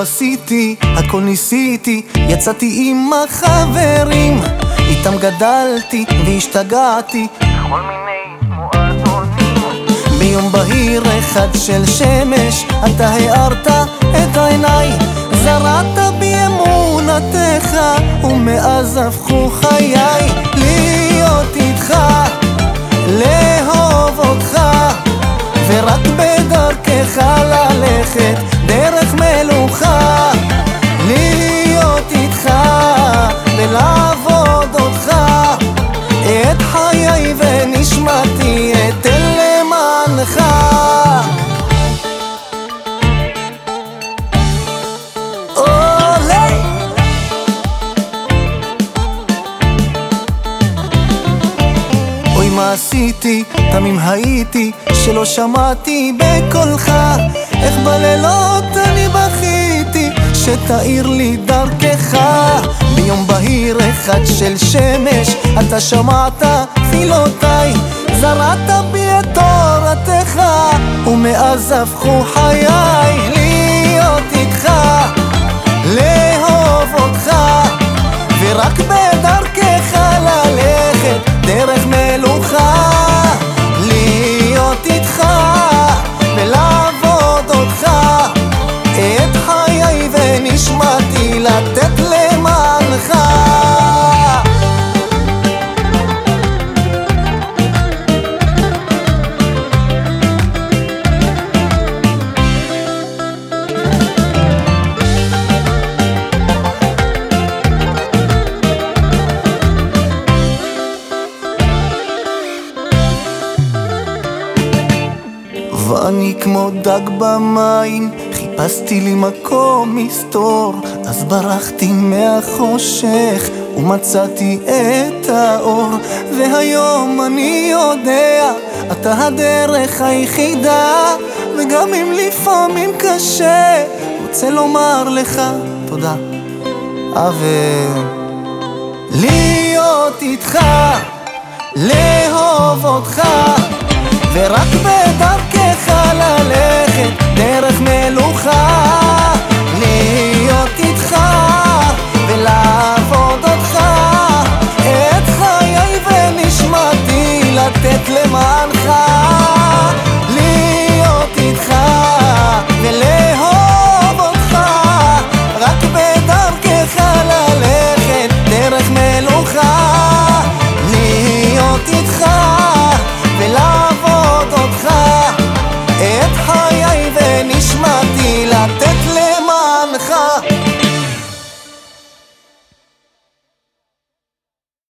עשיתי, הכל ניסיתי, יצאתי עם החברים, איתם גדלתי והשתגעתי. בכל מיני מועדונים. ביום בהיר אחד של שמש, אתה הארת את עיניי, זרעת בי אמונתך, ומאז הפכו חיי להיות איתך, לאהוב אותך, ורק בדרכך ללכת, חיי ונשמתי אתן למענך. עשיתי, תמים הייתי, שלא שמעתי בקולך. איך בלילות אני בכיתי, שתאיר לי דרכך אחד של שמש, אתה שמעת תפילותיי זרעת בי את תורתך, ומאז הפכו חיי ואני כמו דג במים, חיפשתי לי מקום מסתור, אז ברחתי מהחושך, ומצאתי את האור. והיום אני יודע, אתה הדרך היחידה, וגם אם לפעמים קשה, רוצה לומר לך תודה. אבל להיות איתך, לאהוב אותך ורק בדרכך מלוכה